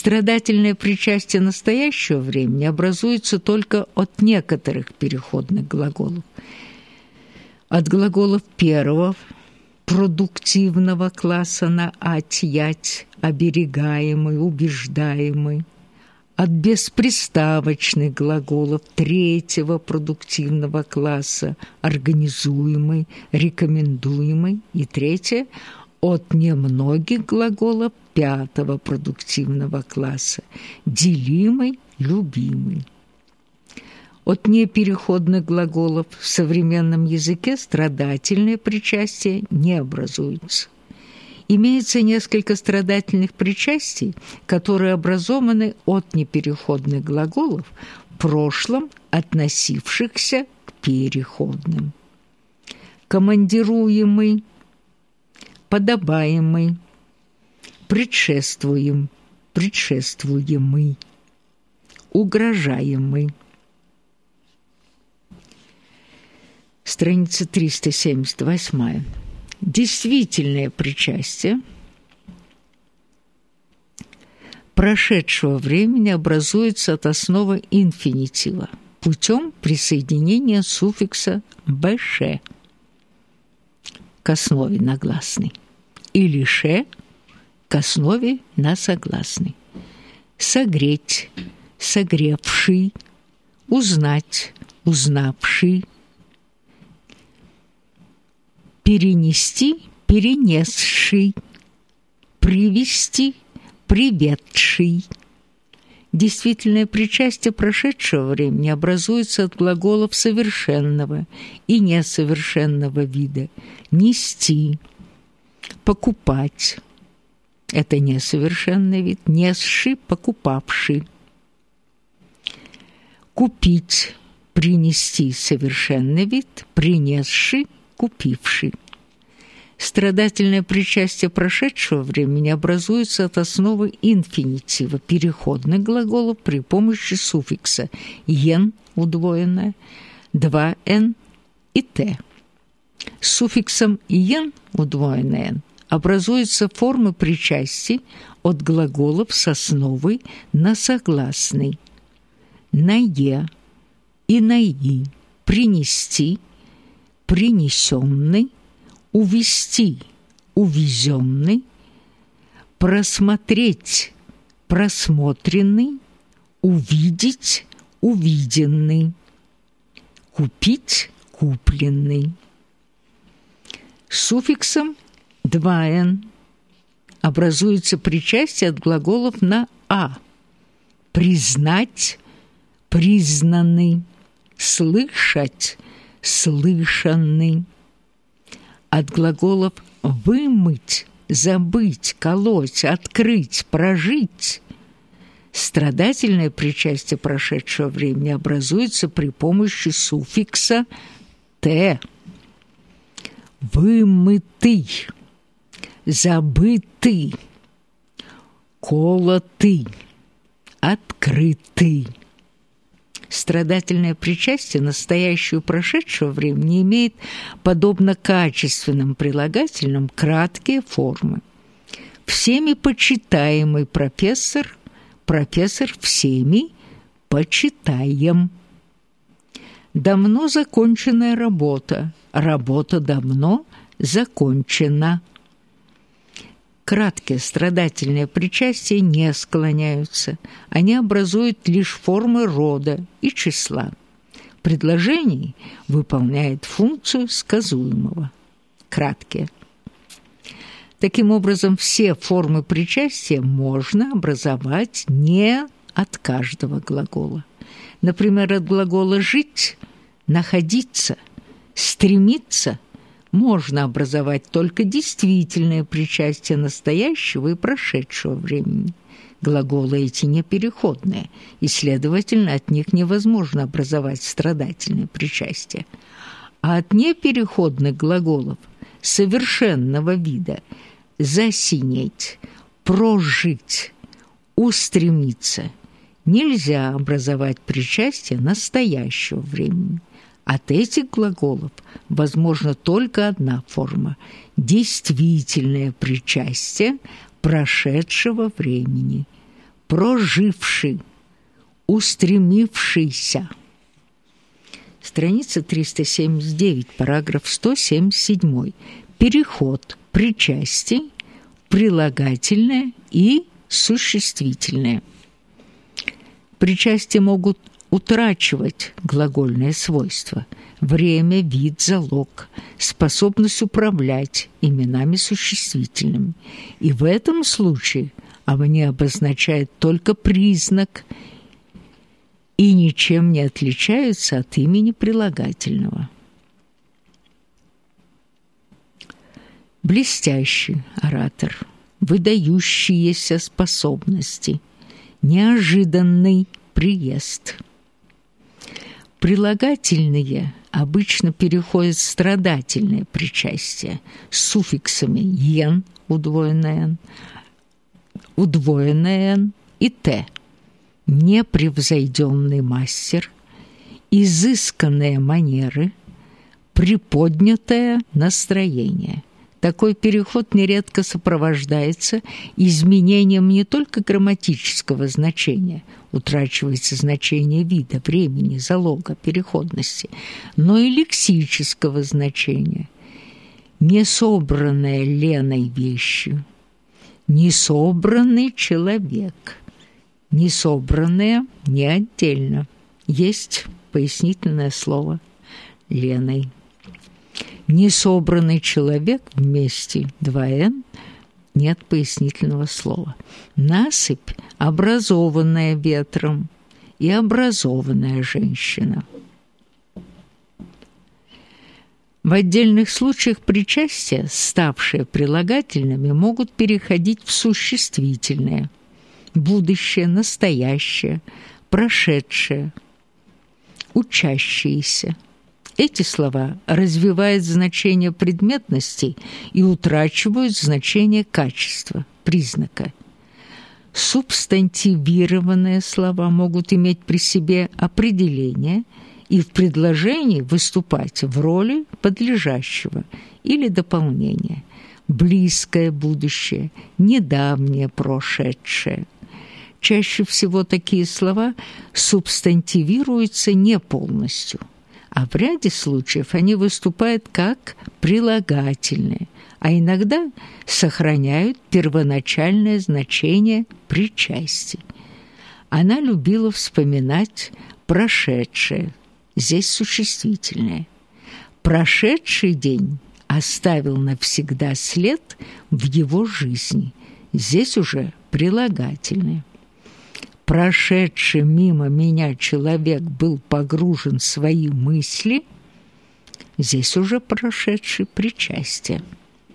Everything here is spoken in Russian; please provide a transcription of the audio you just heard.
Страдательное причастие настоящего времени образуется только от некоторых переходных глаголов. От глаголов первого продуктивного класса на «ать», «оберегаемый», «убеждаемый», от бесприставочных глаголов третьего продуктивного класса организуемый, рекомендуемый и третье от немногих глаголов пятого продуктивного класса делимый, любимый. От непереходных глаголов в современном языке страдательное причастие не образуется. Имеется несколько страдательных причастий, которые образованы от непереходных глаголов, в прошлом относившихся к переходным. Командируемый, подобаемый, предшествуем, предшествуемый, угрожаемый. Страница 378 действительное причастие прошедшего времени образуется от основы инфинитива путем присоединения суффикса «бш» к основе нагласной или «ше» к основе на согласной. Согреть, согревший, узнать, узнавший – перенести – перенесший, привести – приведший. Действительное причастие прошедшего времени образуется от глаголов совершенного и несовершенного вида. Нести, покупать – это несовершенный вид, несший – покупавший. Купить, принести – совершенный вид, принесший – купивший. Страдательное причастие прошедшего времени образуется от основы инфинитива переходных глаголов при помощи суффикса «ен» удвоенное, «два-н» и «т». С суффиксом «ен» удвоенное «н» образуются формы причастий от глаголов с основой на согласный на «е» и на «и», принести – принесенный, увести, увезенный, просмотреть, просмотренный, увидеть, увиденный, купить, купленный. С суффиксом 2н образуется причастие от глаголов на «а». Признать, признанный, слышать – слышанный. От глаголов «вымыть», «забыть», «колоть», «открыть», «прожить» страдательное причастие прошедшего времени образуется при помощи суффикса «т». Вымытый, забытый, колотый, открытый страдательное причастие настоящего прошедшего времени имеет, подобно качественным прилагательным, краткие формы. Всеми почитаемый профессор, профессор всеми почитаем. Давно законченная работа, работа давно закончена краткие страдательные причастия не склоняются, они образуют лишь формы рода и числа. Предложение выполняет функцию сказуемого. Краткие. Таким образом, все формы причастия можно образовать не от каждого глагола. Например, от глагола «жить», «находиться», «стремиться» – можно образовать только действительное причастие настоящего и прошедшего времени. Глаголы эти непереходные, и, следовательно, от них невозможно образовать страдательное причастие. А от непереходных глаголов совершенного вида «засинеть», «прожить», «устремиться» нельзя образовать причастие настоящего времени. От этих глаголов возможна только одна форма – действительное причастие прошедшего времени. проживший, устремившийся. Страница 379, параграф 177. Переход причастий, прилагательное и существительное. Причастия могут утрачивать глагольное свойство – время, вид, залог, способность управлять именами существительными. И в этом случае они обозначают только признак и ничем не отличаются от имени прилагательного. Блестящий оратор, выдающиеся способности, неожиданный приезд – Прилагательные обычно переходят в страдательное причастие с суффиксами «ен» удвоенное «н», удвоенное «н» и «т». Непревзойденный мастер, изысканные манеры, приподнятое настроение – такой переход нередко сопровождается изменением не только грамматического значения, утрачивается значение вида, времени, залога, переходности, но и лексического значения. Несобранная Леной вещью, несобранный человек, несобранное не отдельно. Есть пояснительное слово Леной несобранный человек вместе 2Н нет пояснительного слова. Насыпь, образованная ветром, и образованная женщина. В отдельных случаях причастия, ставшие прилагательными, могут переходить в существительное, будущее, настоящее, прошедшее, учащиеся. Эти слова развивают значение предметности и утрачивают значение качества, признака. Субстантивированные слова могут иметь при себе определение и в предложении выступать в роли подлежащего или дополнения. Близкое будущее, недавнее прошедшее. Чаще всего такие слова субстантивируются не полностью – а в ряде случаев они выступают как прилагательные, а иногда сохраняют первоначальное значение причастий. Она любила вспоминать прошедшее, здесь существительное. Прошедший день оставил навсегда след в его жизни, здесь уже прилагательное прошедший мимо меня человек был погружен в свои мысли, здесь уже прошедший причастие.